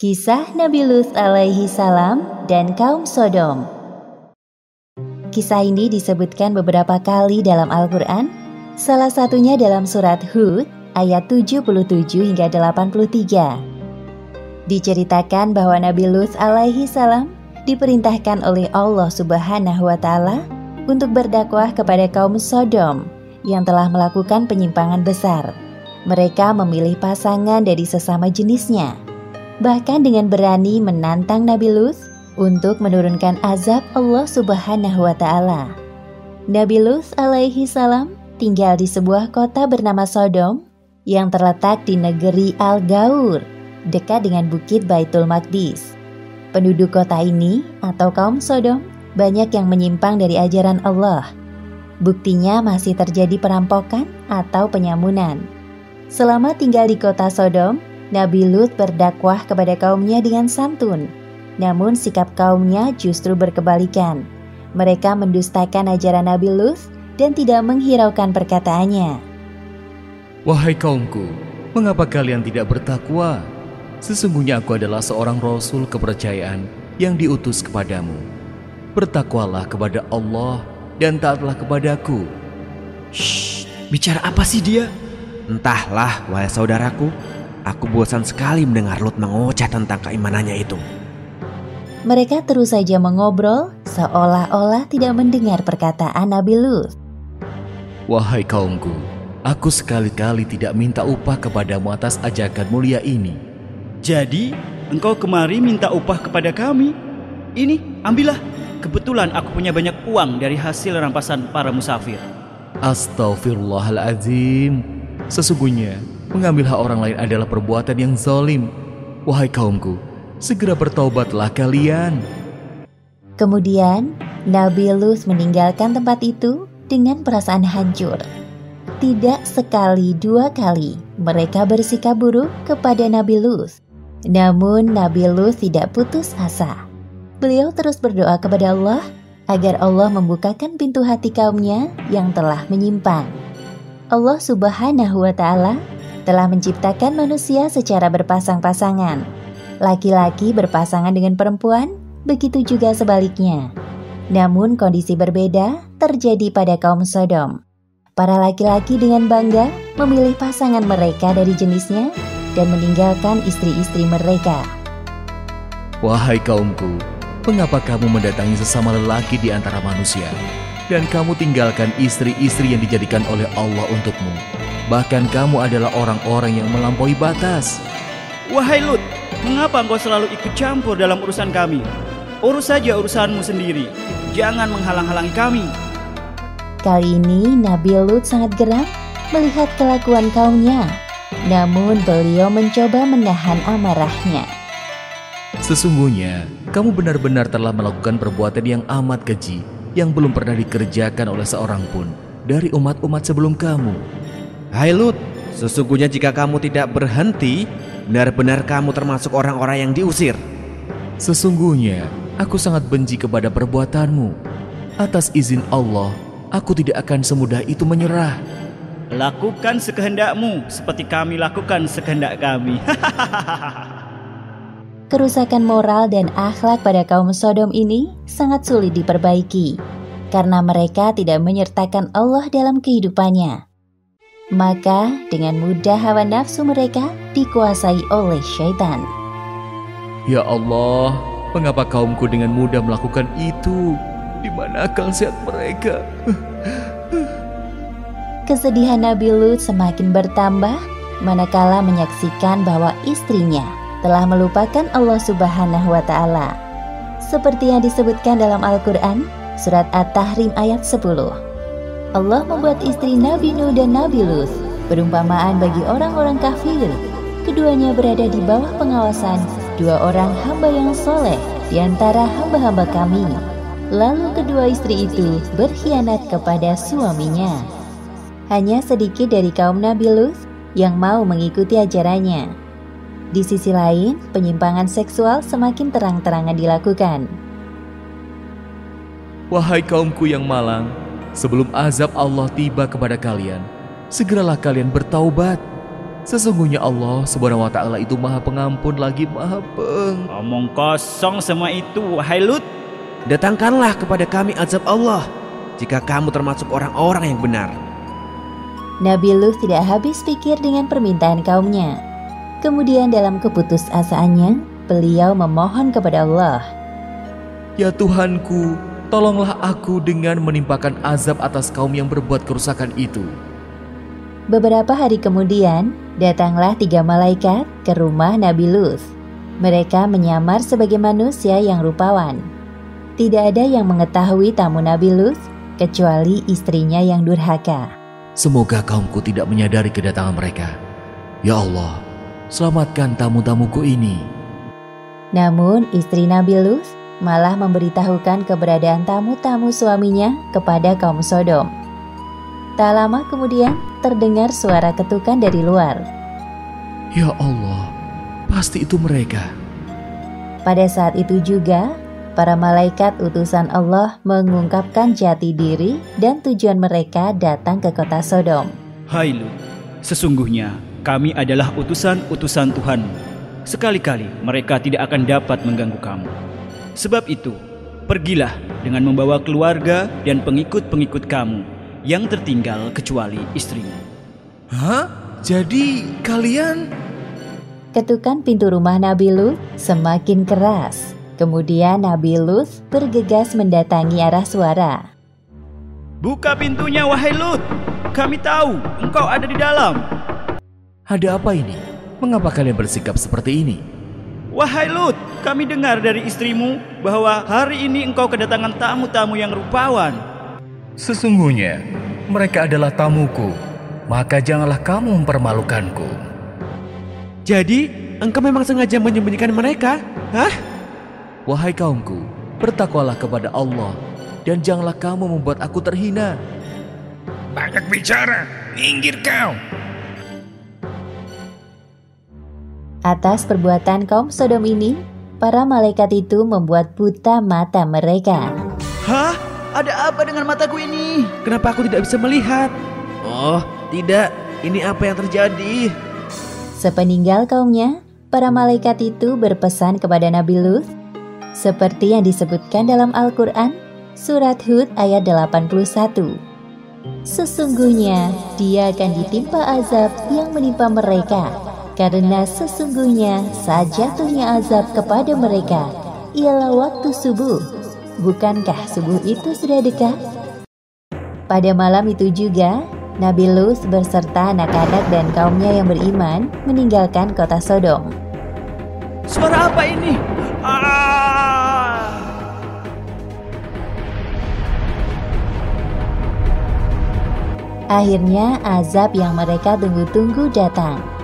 Kisah Nabi Lut alaihi salam dan kaum Sodom. Kisah ini disebutkan beberapa kali dalam Al-Quran, salah satunya dalam surat Hud ayat 77 hingga 83. Diceritakan bahwa Nabi Lut alaihi salam diperintahkan oleh Allah subhanahu wa ta'ala untuk berdakwah kepada kaum Sodom yang telah melakukan penyimpangan besar. Mereka memilih pasangan dari sesama jenisnya bahkan dengan berani menantang Nabi Lut untuk menurunkan azab Allah Subhanahu wa taala. Nabi Lut alaihi salam tinggal di sebuah kota bernama Sodom yang terletak di negeri Al-Gaur, dekat dengan bukit Baitul Maqdis. Penduduk kota ini atau kaum Sodom banyak yang menyimpang dari ajaran Allah. Buktinya masih terjadi perampokan atau penyamunan. Selama tinggal di kota Sodom, Nabi Lut berdakwah kepada kaumnya dengan santun, namun sikap kaumnya justru berkebalikan. Mereka mendustakan ajaran Nabi Lut dan tidak menghiraukan perkataannya. Wahai kaumku, mengapa kalian tidak bertakwa? Sesungguhnya aku adalah seorang rasul kepercayaan yang diutus kepadamu. Bertakwalah kepada Allah dan taatlah kepadaku. Shh, bicara apa sih dia? Entahlah, wahai saudaraku, Aku bosan sekali mendengar Lut mengoceh tentang keimanannya itu. Mereka terus saja mengobrol seolah-olah tidak mendengar perkataan Nabi Lut. Wahai kaumku, aku sekali-kali tidak minta upah kepadamu atas ajakan mulia ini. Jadi, engkau kemari minta upah kepada kami? Ini, ambillah. Kebetulan aku punya banyak uang dari hasil rampasan para musafir. Astaghfirullahaladzim. Sesungguhnya, Mengambil hak orang lain adalah perbuatan yang zalim. Wahai kaumku, segera bertaubatlah kalian. Kemudian, Nabi Lut meninggalkan tempat itu dengan perasaan hancur. Tidak sekali dua kali mereka bersikap buruk kepada Nabi Lut. Namun Nabi Lut tidak putus asa. Beliau terus berdoa kepada Allah agar Allah membukakan pintu hati kaumnya yang telah menyimpang. Allah Subhanahu wa taala telah menciptakan manusia secara berpasang-pasangan. Laki-laki berpasangan dengan perempuan, begitu juga sebaliknya. Namun kondisi berbeda terjadi pada kaum Sodom. Para laki-laki dengan bangga memilih pasangan mereka dari jenisnya dan meninggalkan istri-istri mereka. Wahai kaumku, mengapa kamu mendatangi sesama lelaki di antara manusia dan kamu tinggalkan istri-istri yang dijadikan oleh Allah untukmu? Bahkan kamu adalah orang-orang yang melampaui batas. Wahai Lut, mengapa engkau selalu ikut campur dalam urusan kami? Urus saja urusanmu sendiri. Jangan menghalang-halangi kami. Kali ini Nabi Lut sangat geram melihat kelakuan kaumnya. Namun beliau mencoba menahan amarahnya. Sesungguhnya, kamu benar-benar telah melakukan perbuatan yang amat keji yang belum pernah dikerjakan oleh seorang pun dari umat-umat sebelum kamu. Hai Lut, sesungguhnya jika kamu tidak berhenti, benar-benar kamu termasuk orang-orang yang diusir. Sesungguhnya, aku sangat benci kepada perbuatanmu. Atas izin Allah, aku tidak akan semudah itu menyerah. Lakukan sekehendakmu seperti kami lakukan sekehendak kami. Kerusakan moral dan akhlak pada kaum Sodom ini sangat sulit diperbaiki karena mereka tidak menyertakan Allah dalam kehidupannya. Maka dengan mudah hawa nafsu mereka dikuasai oleh syaitan. Ya Allah, mengapa kaumku dengan mudah melakukan itu? Di mana akal sehat mereka? Kesedihan Nabi Lut semakin bertambah manakala menyaksikan bahwa istrinya telah melupakan Allah Subhanahu wa taala. Seperti yang disebutkan dalam Al-Qur'an, surat At-Tahrim ayat 10. Allah membuat istri Nabi Nuh dan Nabi Lut perumpamaan bagi orang-orang kafir. Keduanya berada di bawah pengawasan dua orang hamba yang soleh di antara hamba-hamba kami. Lalu kedua istri itu berkhianat kepada suaminya. Hanya sedikit dari kaum Nabi Lut yang mau mengikuti ajarannya. Di sisi lain, penyimpangan seksual semakin terang-terangan dilakukan. Wahai kaumku yang malang, Sebelum azab Allah tiba kepada kalian, segeralah kalian bertaubat. Sesungguhnya Allah subhanahu wa ta'ala itu maha pengampun lagi maha peng... Omong kosong semua itu, wahai Lut. Datangkanlah kepada kami azab Allah jika kamu termasuk orang-orang yang benar. Nabi Lut tidak habis pikir dengan permintaan kaumnya. Kemudian dalam keputusasaannya, beliau memohon kepada Allah. Ya Tuhanku, tolonglah aku dengan menimpakan azab atas kaum yang berbuat kerusakan itu. Beberapa hari kemudian, datanglah tiga malaikat ke rumah Nabi Lut. Mereka menyamar sebagai manusia yang rupawan. Tidak ada yang mengetahui tamu Nabi Lut kecuali istrinya yang durhaka. Semoga kaumku tidak menyadari kedatangan mereka. Ya Allah, selamatkan tamu-tamuku ini. Namun istri Nabi Lut malah memberitahukan keberadaan tamu-tamu suaminya kepada kaum Sodom. Tak lama kemudian terdengar suara ketukan dari luar. Ya Allah, pasti itu mereka. Pada saat itu juga, para malaikat utusan Allah mengungkapkan jati diri dan tujuan mereka datang ke kota Sodom. Hai Lut, sesungguhnya kami adalah utusan-utusan Tuhan. Sekali-kali mereka tidak akan dapat mengganggu kamu. Sebab itu, pergilah dengan membawa keluarga dan pengikut-pengikut kamu yang tertinggal kecuali istrimu. Hah? Jadi kalian... Ketukan pintu rumah Nabi Lut semakin keras. Kemudian Nabi Lut bergegas mendatangi arah suara. Buka pintunya wahai Lut. Kami tahu engkau ada di dalam. Ada apa ini? Mengapa kalian bersikap seperti ini? Wahai Lut, kami dengar dari istrimu bahwa hari ini engkau kedatangan tamu-tamu yang rupawan. Sesungguhnya, mereka adalah tamuku, maka janganlah kamu mempermalukanku. Jadi, engkau memang sengaja menyembunyikan mereka? Hah? Wahai kaumku, bertakwalah kepada Allah dan janganlah kamu membuat aku terhina. Banyak bicara, minggir kau. Atas perbuatan kaum Sodom ini, para malaikat itu membuat buta mata mereka. Hah? Ada apa dengan mataku ini? Kenapa aku tidak bisa melihat? Oh, tidak. Ini apa yang terjadi? Sepeninggal kaumnya, para malaikat itu berpesan kepada Nabi Lut seperti yang disebutkan dalam Al-Quran, surat Hud ayat 81. Sesungguhnya dia akan ditimpa azab yang menimpa mereka, karena sesungguhnya saat jatuhnya azab kepada mereka ialah waktu subuh. Bukankah subuh itu sudah dekat? Pada malam itu juga, Nabi Lut beserta anak-anak dan kaumnya yang beriman meninggalkan kota Sodom. Suara apa ini? Ah! Akhirnya azab yang mereka tunggu-tunggu datang.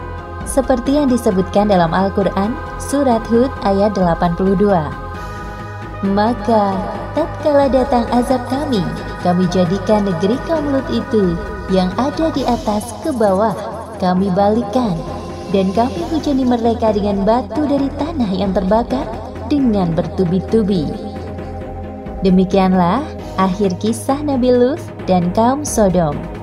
Seperti yang disebutkan dalam Al-Quran, surat Hud ayat 82. Maka, tatkala datang azab kami, kami jadikan negeri kaum Lut itu yang ada di atas ke bawah, kami balikan, dan kami hujani mereka dengan batu dari tanah yang terbakar dengan bertubi-tubi. Demikianlah akhir kisah Nabi Lut dan kaum Sodom.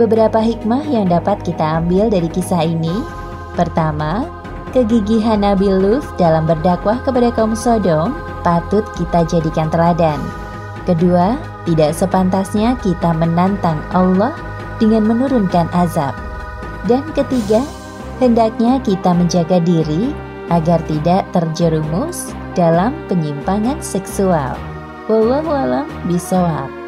Beberapa hikmah yang dapat kita ambil dari kisah ini. Pertama, kegigihan Nabi Lut dalam berdakwah kepada kaum Sodom patut kita jadikan teladan. Kedua, tidak sepantasnya kita menantang Allah dengan menurunkan azab. Dan ketiga, hendaknya kita menjaga diri agar tidak terjerumus dalam penyimpangan seksual. Wallahualam bisawab.